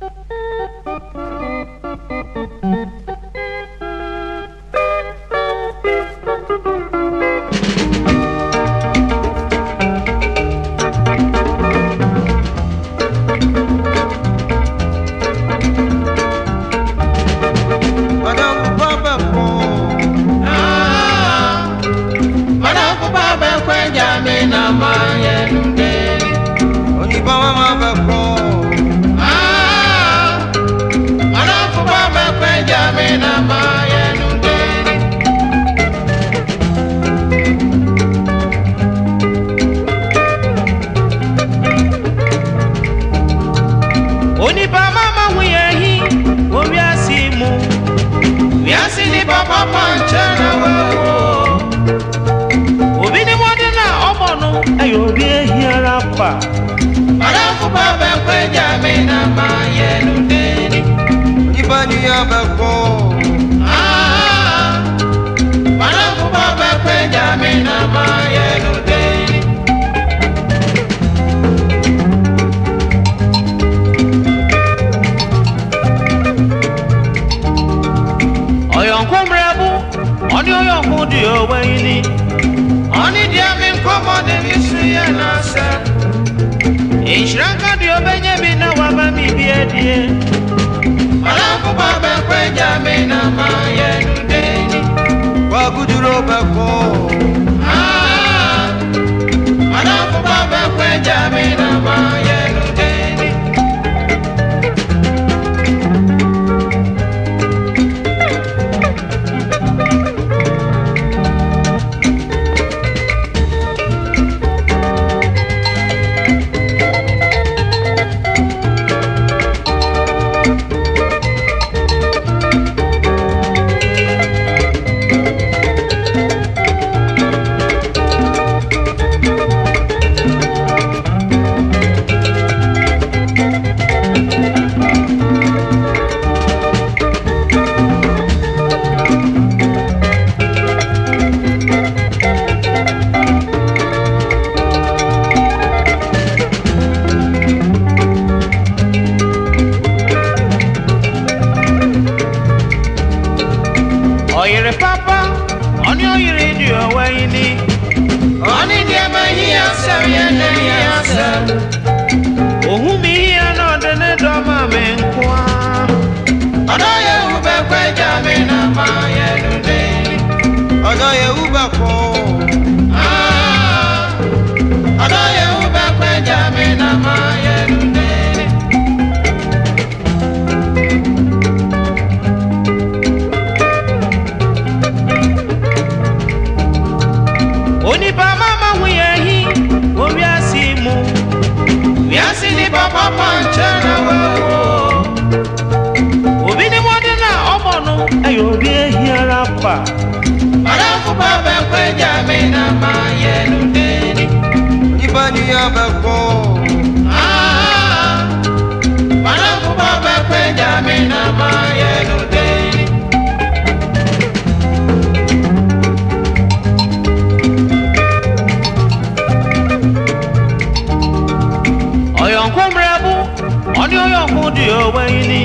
Música ಬೇಕು ಬಣಕು ಬೇಕು ಜಾಮೀನ ಮಾಯನು ọ̀yọ̀nkún mìíràn ọ̀ní ọ̀yọ̀nkún di owó yìí ni. ọ̀ní díẹ̀ mi kọ́ mọ́dé mi sùn yẹn náà sẹ́. ìṣúra kan Malangu baba kwenja mina ohu bi na ọdị n'ịdọ ma me nkwa ya ewubekwa ma ya elude ọdọ ayoge hiarapa arakuba bekweja mina mayeludeni ibani yabeko arakuba bekweja mina mayeludeni ọyọ̀nkúnmrẹ́bù ọ̀ní ọyọ̀nkún di òwe yìí ni.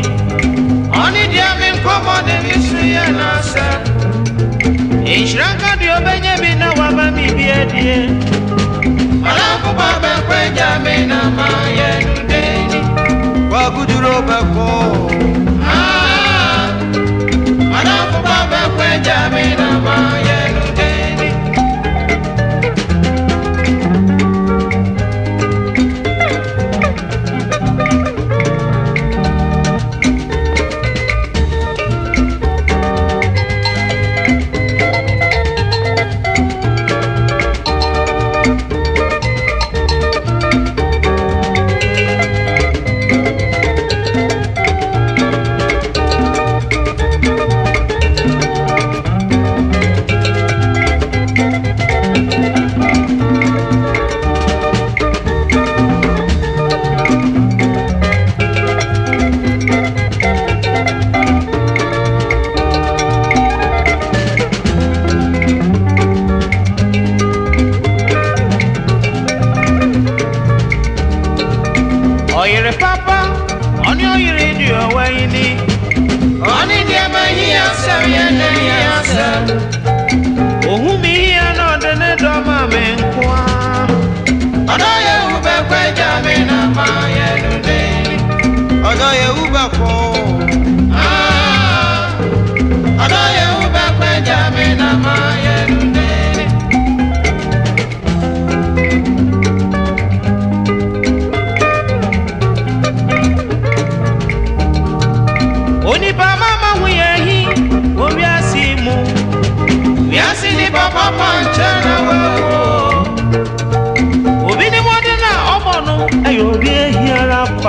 ọ̀ní díẹ̀ mi ń kọ́ mọ́ níbi bia na asa benye nka deɛ ɔbɛnya bi na waba me biadie ɔnankopa bɛnkɔ agya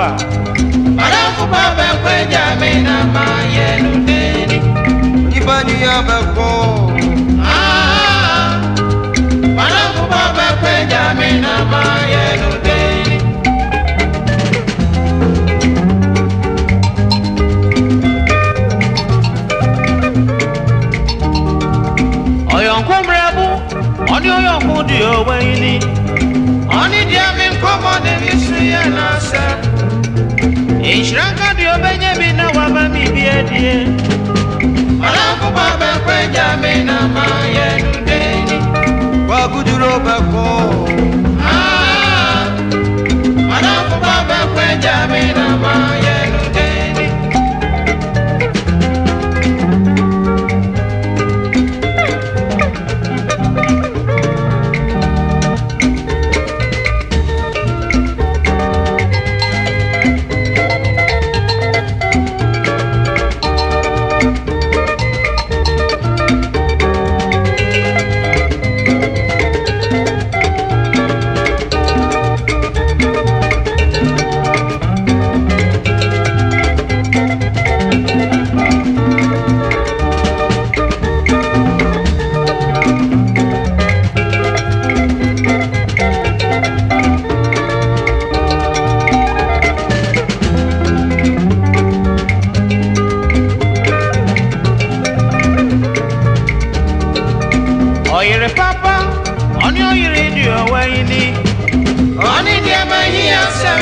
wa. Marakuba bɛ ma yɛlu deni. Ibaniya bɛ kɔ. Marakuba bɛ kweja ma yɛlu deni. Ọ̀yọ̀nkún bẹ̀rẹ̀ bú, ọ ní Ọ̀yọ̀nkún di òwe yìí ni. Oni de mi suya na sara. Ishiraka ndio benye bina wama bibi edie Mwana kupa mekwe na. ma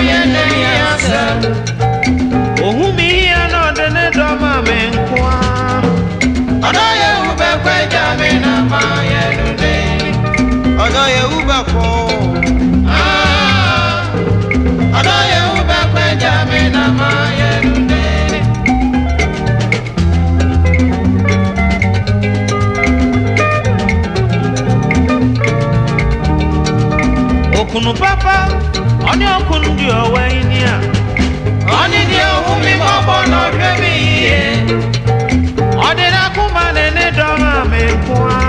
yeah. ɔne ɔko no deɛ ɔwɔ ani a ɔne deɛ ɔhu me mmɔbɔ na ɔhwɛ me yie ɔde n'akoma ne ne dɔm a menko a